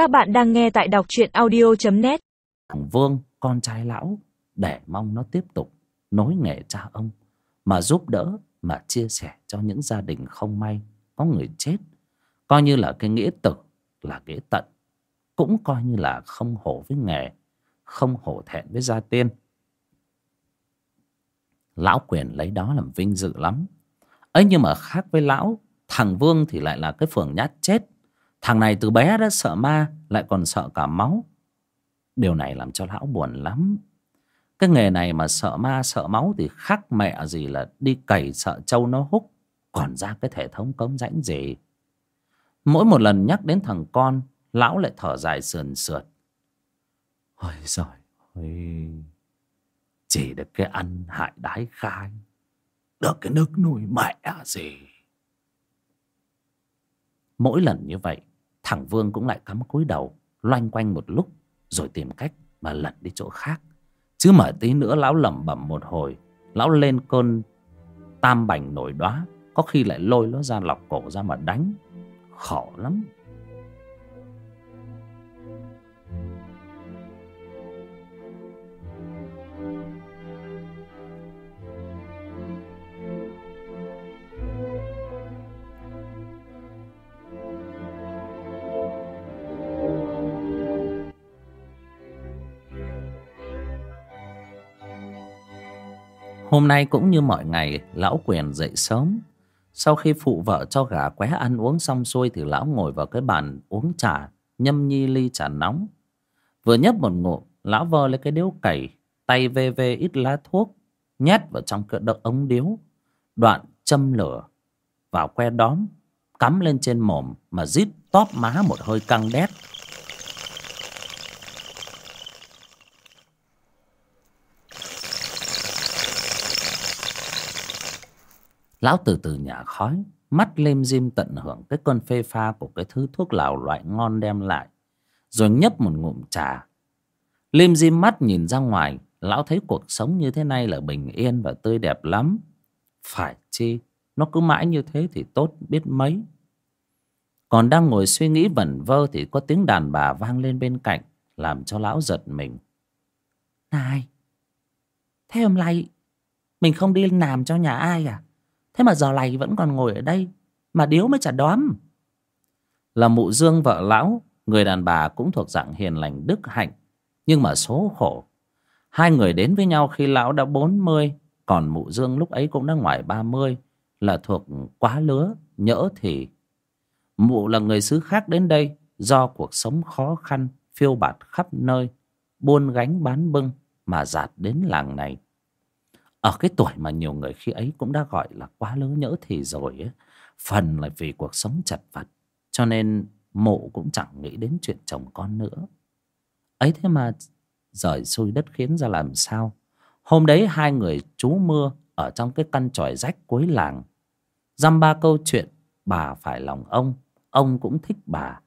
Các bạn đang nghe tại đọc truyện audio.net Thằng Vương, con trai lão, để mong nó tiếp tục nối nghề cha ông, mà giúp đỡ, mà chia sẻ cho những gia đình không may, có người chết. Coi như là cái nghĩa tử, là nghĩa tận. Cũng coi như là không hổ với nghề, không hổ thẹn với gia tiên. Lão quyền lấy đó làm vinh dự lắm. ấy nhưng mà khác với lão, thằng Vương thì lại là cái phường nhát chết Thằng này từ bé đã sợ ma, Lại còn sợ cả máu. Điều này làm cho lão buồn lắm. Cái nghề này mà sợ ma, sợ máu Thì khác mẹ gì là đi cày sợ trâu nó húc, Còn ra cái hệ thống cống rãnh gì. Mỗi một lần nhắc đến thằng con, Lão lại thở dài sườn sượt. Ôi giời ơi, Chỉ được cái ăn hại đái khai, Được cái nước nuôi mẹ à gì. Mỗi lần như vậy Thằng Vương cũng lại cắm cúi đầu, Loanh quanh một lúc, Rồi tìm cách mà lẩn đi chỗ khác. Chứ mở tí nữa lão lẩm bẩm một hồi, Lão lên cơn tam bành nổi đóa Có khi lại lôi nó ra lọc cổ ra mà đánh. Khổ lắm. Hôm nay cũng như mọi ngày, Lão quyền dậy sớm. Sau khi phụ vợ cho gà qué ăn uống xong xuôi Thì lão ngồi vào cái bàn uống trà, Nhâm nhi ly trà nóng. Vừa nhấp một ngụm, Lão vơ lấy cái điếu cày, Tay vê vê ít lá thuốc, Nhét vào trong cỡ đợt ống điếu, Đoạn châm lửa, Vào que đóm, Cắm lên trên mồm Mà rít tóp má một hơi căng đét. Lão từ từ nhả khói, Mắt lim dim tận hưởng cái cơn phê pha Của cái thứ thuốc lào loại ngon đem lại, Rồi nhấp một ngụm trà. Lim dim mắt nhìn ra ngoài, Lão thấy cuộc sống như thế này là bình yên và tươi đẹp lắm. Phải chi, Nó cứ mãi như thế thì tốt biết mấy. Còn đang ngồi suy nghĩ vẩn vơ Thì có tiếng đàn bà vang lên bên cạnh, Làm cho lão giật mình. Này, Thế hôm nay Mình không đi làm cho nhà ai à? Thế mà giờ này vẫn còn ngồi ở đây, Mà điếu mới chả đóm Là mụ dương vợ lão, Người đàn bà cũng thuộc dạng hiền lành đức hạnh, Nhưng mà số khổ. Hai người đến với nhau khi lão đã bốn mươi, Còn mụ dương lúc ấy cũng đã ngoài ba mươi, Là thuộc quá lứa, Nhỡ thì. Mụ là người xứ khác đến đây, Do cuộc sống khó khăn, Phiêu bạt khắp nơi, Buôn gánh bán bưng Mà giạt đến làng này ở cái tuổi mà nhiều người khi ấy cũng đã gọi là quá lớn nhỡ thì rồi ấy, phần là vì cuộc sống chật vật cho nên mộ cũng chẳng nghĩ đến chuyện chồng con nữa. Ấy thế mà rời xuôi đất khiến ra làm sao? Hôm đấy hai người trú mưa ở trong cái căn tròi rách cuối làng. Dăm ba câu chuyện bà phải lòng ông ông cũng thích bà.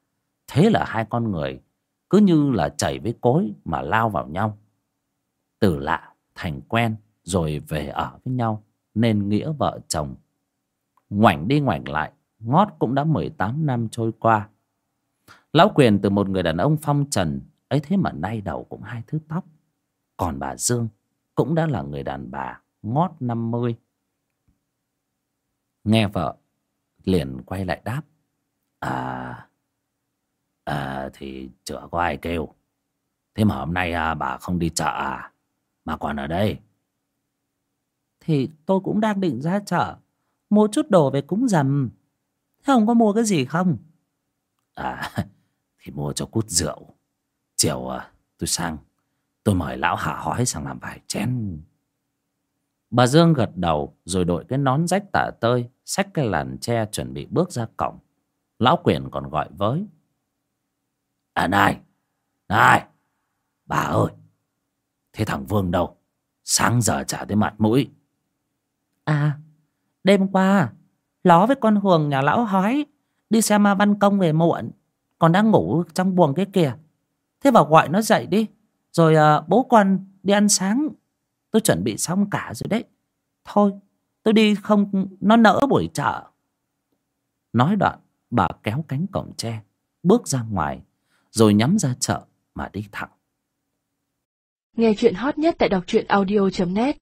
Thế là hai con người cứ như là chảy với cối mà lao vào nhau. Từ lạ thành quen rồi về ở với nhau. Nên nghĩa vợ chồng ngoảnh đi ngoảnh lại. Ngót cũng đã mười tám năm trôi qua. Lão quyền từ một người đàn ông phong trần ấy thế mà nay đầu cũng hai thứ tóc. Còn bà dương cũng đã là người đàn bà ngót năm mươi. Nghe vợ liền quay lại đáp à à thì chữa có ai kêu? Thế mà hôm nay à, bà không đi chợ à? Mà còn ở đây thì tôi cũng đang định ra chợ. Mua chút đồ về cúng dầm. Thế ông có mua cái gì không? À Thì mua cho cút rượu. Chiều à, tôi sang Tôi mời lão hạ hói sang làm vài chén. Bà Dương gật đầu Rồi đội cái nón rách tả tơi Xách cái làn tre chuẩn bị bước ra cổng. Lão quyền còn gọi với. À này Này Bà ơi Thế thằng Vương đâu? Sáng giờ trả tới mặt mũi. À Đêm qua Ló với con Hường nhà lão hói Đi xem ma văn công về muộn Còn đang ngủ trong buồng cái kìa. Thế vào gọi nó dậy đi Rồi à, bố con đi ăn sáng. Tôi chuẩn bị xong cả rồi đấy. Thôi tôi đi không Nó nỡ buổi chợ. Nói đoạn bà kéo cánh cổng tre Bước ra ngoài rồi nhắm ra chợ mà đi thẳng. Nghe chuyện hot nhất tại đọc truyện audio net.